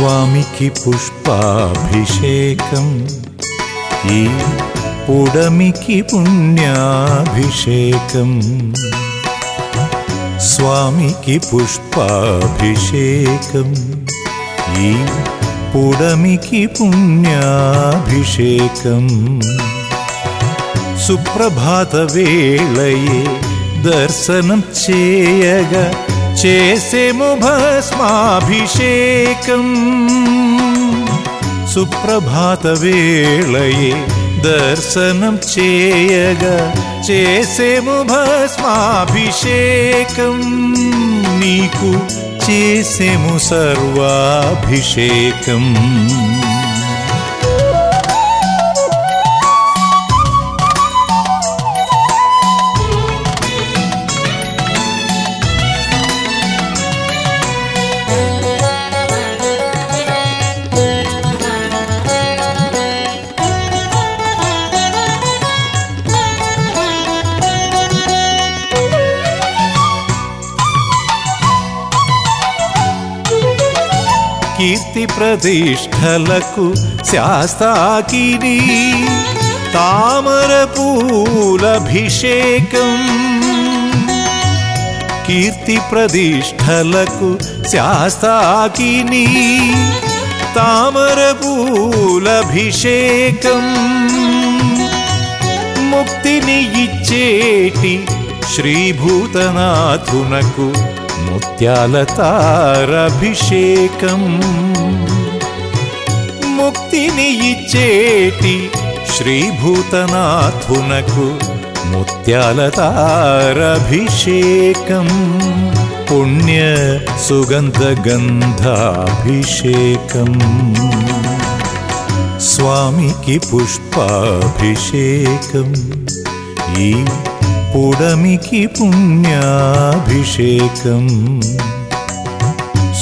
स्वामिकि पुष्पाभिषेकम् पुडमिकि पुण्याभिषेकम्। स्वामिकि पुष्पाभिषेकम् इ पुडमिकि पुण्याभिषेकम्। सुप्रभातवेलये दर्शनस्य चेसेमुभस्माभिषेकम् सुप्रभातवेलये दर्शनं चेयग चेसेमुभस्माभिषेकं नीकु चेसेमु सर्वाभिषेकम् కీర్తి ప్రతిష్టలకు శాస్తాకిని తామర పూలభిషేకం కీర్తి ప్రతిష్టలకు శాస్తాకిని తామర పూలభిషేకం ముక్తిని ఇచ్చేటి శ్రీభూతనాథునకు ముత్యాల తారభిషేకం ముక్తిని ఇచ్చేటి శ్రీభూతనాథునకు ముత్యాల తారభిషేకం పుణ్య సుగంధ గంధాభిషేకం స్వామికి పుష్పాభిషేకం ఈ పుడమికి పుణ్యాభిషేకం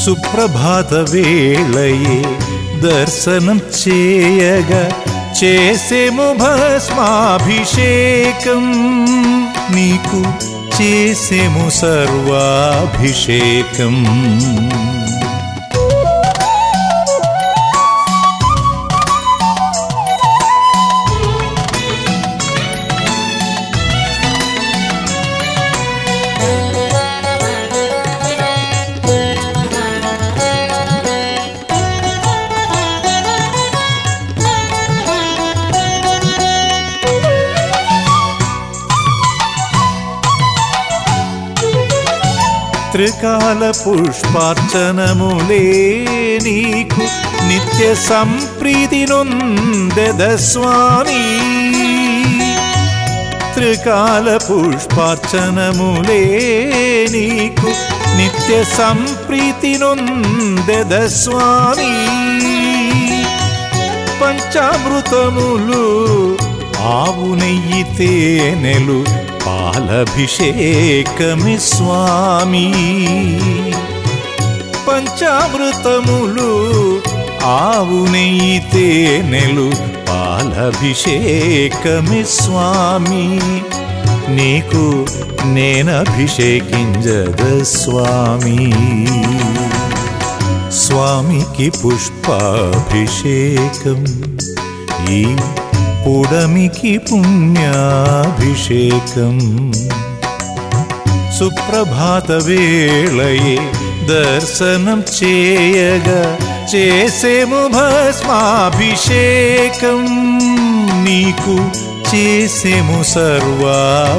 సుప్రభాత వేళయే దర్శనం చేయగా చేసేము భస్మాభిషేకం నీకు చేసేము సర్వాభిషేకం రాత్రికాల పుష్పార్చనములే నీకు నిత్య సంప్రీతి నొందెద స్వామి. త్రికాల పుష్పార్చనములే నీకు నిత్య సంప్రీతి నొందెద స్వామి. పంచామృతములు ఆవు నెయ్యి తేనెలు పాలభిషేకమి స్వామి. పంచామృతములు ఆవు నెయ్యి తేనెలు పాలభిషేకమి స్వామి. నీకు నేనభిషేకింజద స్వామి. స్వామికి పుష్పాభిషేకం. ఈ పుడమికి పుణ్యాభిషేకం సుప్రభాత వేళయే దర్శనం చేయగా చేసేము భస్మాభిషేకం నీకు చేసేము సర్వాభిషేకం